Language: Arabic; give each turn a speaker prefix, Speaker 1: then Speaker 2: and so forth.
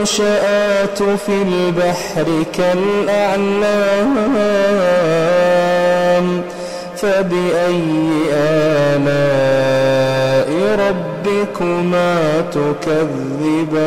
Speaker 1: المنشآت في البحر كالأعلام فبأي آلاء ربكما تكذبان؟